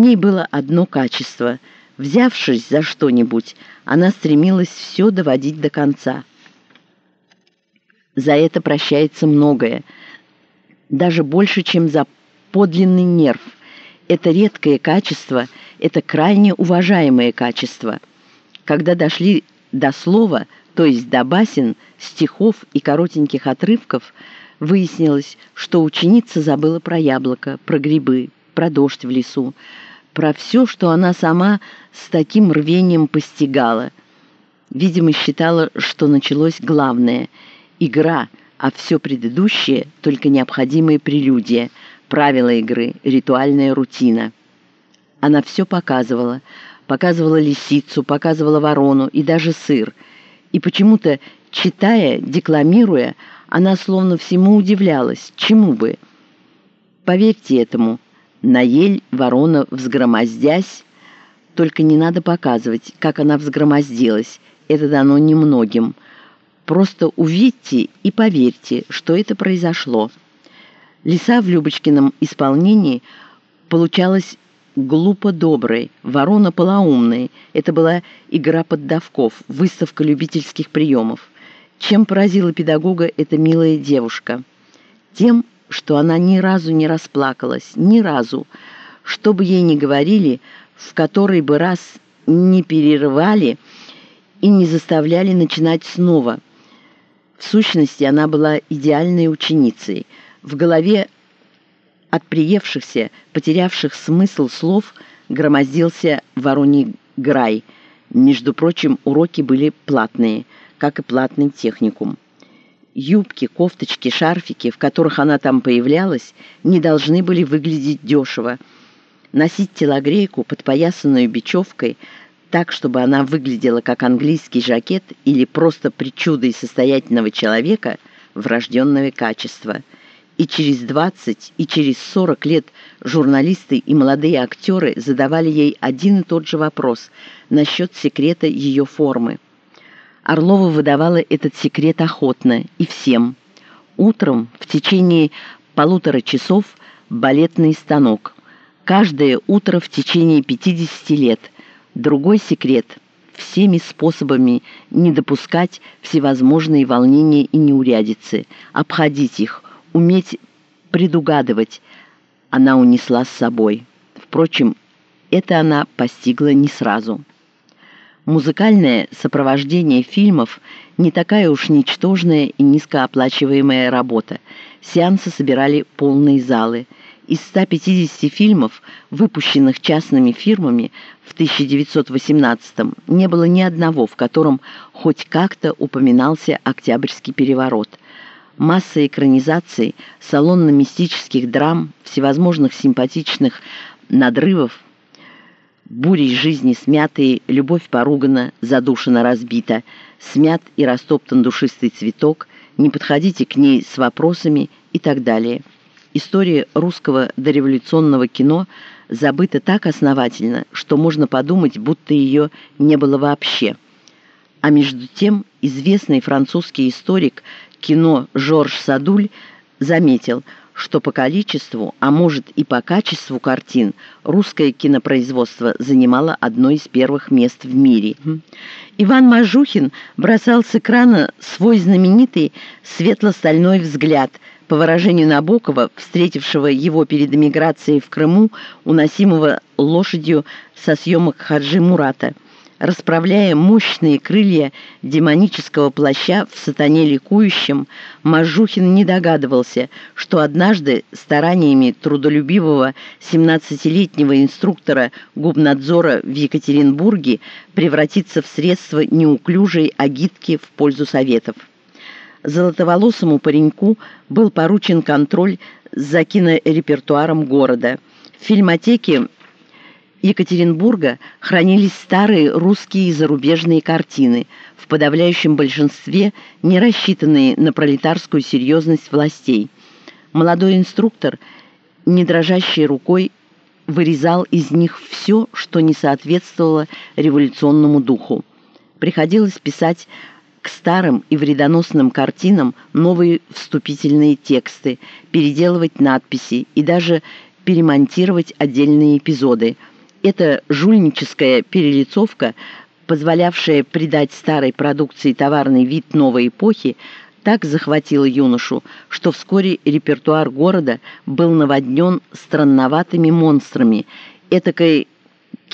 ней было одно качество. Взявшись за что-нибудь, она стремилась все доводить до конца. За это прощается многое, даже больше, чем за подлинный нерв. Это редкое качество, это крайне уважаемое качество. Когда дошли до слова, то есть до басен, стихов и коротеньких отрывков, выяснилось, что ученица забыла про яблоко, про грибы, про дождь в лесу, про все, что она сама с таким рвением постигала. Видимо, считала, что началось главное — игра, а все предыдущее — только необходимые прелюдия, правила игры, ритуальная рутина. Она все показывала. Показывала лисицу, показывала ворону и даже сыр. И почему-то, читая, декламируя, она словно всему удивлялась, чему бы. Поверьте этому — на ель ворона взгромоздясь, только не надо показывать, как она взгромоздилась, это дано немногим. Просто увидьте и поверьте, что это произошло. Лиса в Любочкином исполнении получалась глупо доброй, ворона полоумной. Это была игра поддавков, выставка любительских приемов. Чем поразила педагога эта милая девушка? Тем, что она ни разу не расплакалась, ни разу, что бы ей ни говорили, в который бы раз не перерывали и не заставляли начинать снова. В сущности, она была идеальной ученицей. В голове от приевшихся, потерявших смысл слов, громоздился вороний грай. Между прочим, уроки были платные, как и платный техникум. Юбки, кофточки, шарфики, в которых она там появлялась, не должны были выглядеть дешево. Носить телогрейку, подпоясанную бечевкой, так, чтобы она выглядела как английский жакет или просто причудой состоятельного человека – врожденное качество. И через 20, и через 40 лет журналисты и молодые актеры задавали ей один и тот же вопрос насчет секрета ее формы. Орлова выдавала этот секрет охотно и всем. Утром в течение полутора часов балетный станок. Каждое утро в течение 50 лет. Другой секрет – всеми способами не допускать всевозможные волнения и неурядицы, обходить их, уметь предугадывать. Она унесла с собой. Впрочем, это она постигла не сразу. Музыкальное сопровождение фильмов не такая уж ничтожная и низкооплачиваемая работа. Сеансы собирали полные залы. Из 150 фильмов, выпущенных частными фирмами в 1918 не было ни одного, в котором хоть как-то упоминался Октябрьский переворот. Масса экранизаций, салонно-мистических драм, всевозможных симпатичных надрывов – Бурей жизни смятые, любовь поругана, задушена, разбита, смят и растоптан душистый цветок, не подходите к ней с вопросами и так далее. История русского дореволюционного кино забыта так основательно, что можно подумать, будто ее не было вообще. А между тем известный французский историк кино Жорж Садуль заметил – что по количеству, а может и по качеству картин, русское кинопроизводство занимало одно из первых мест в мире. Иван Мажухин бросал с экрана свой знаменитый светло-стальной взгляд, по выражению Набокова, встретившего его перед эмиграцией в Крыму, уносимого лошадью со съемок Хаджи Мурата – Расправляя мощные крылья демонического плаща в сатане ликующем, Мажухин не догадывался, что однажды стараниями трудолюбивого 17-летнего инструктора губнадзора в Екатеринбурге превратится в средство неуклюжей агитки в пользу советов. Золотоволосому пареньку был поручен контроль за кинорепертуаром города. В фильмотеке Екатеринбурга хранились старые русские и зарубежные картины, в подавляющем большинстве не рассчитанные на пролетарскую серьезность властей. Молодой инструктор, не дрожащей рукой, вырезал из них все, что не соответствовало революционному духу. Приходилось писать к старым и вредоносным картинам новые вступительные тексты, переделывать надписи и даже перемонтировать отдельные эпизоды – Эта жульническая перелицовка, позволявшая придать старой продукции товарный вид новой эпохи, так захватила юношу, что вскоре репертуар города был наводнен странноватыми монстрами, этакой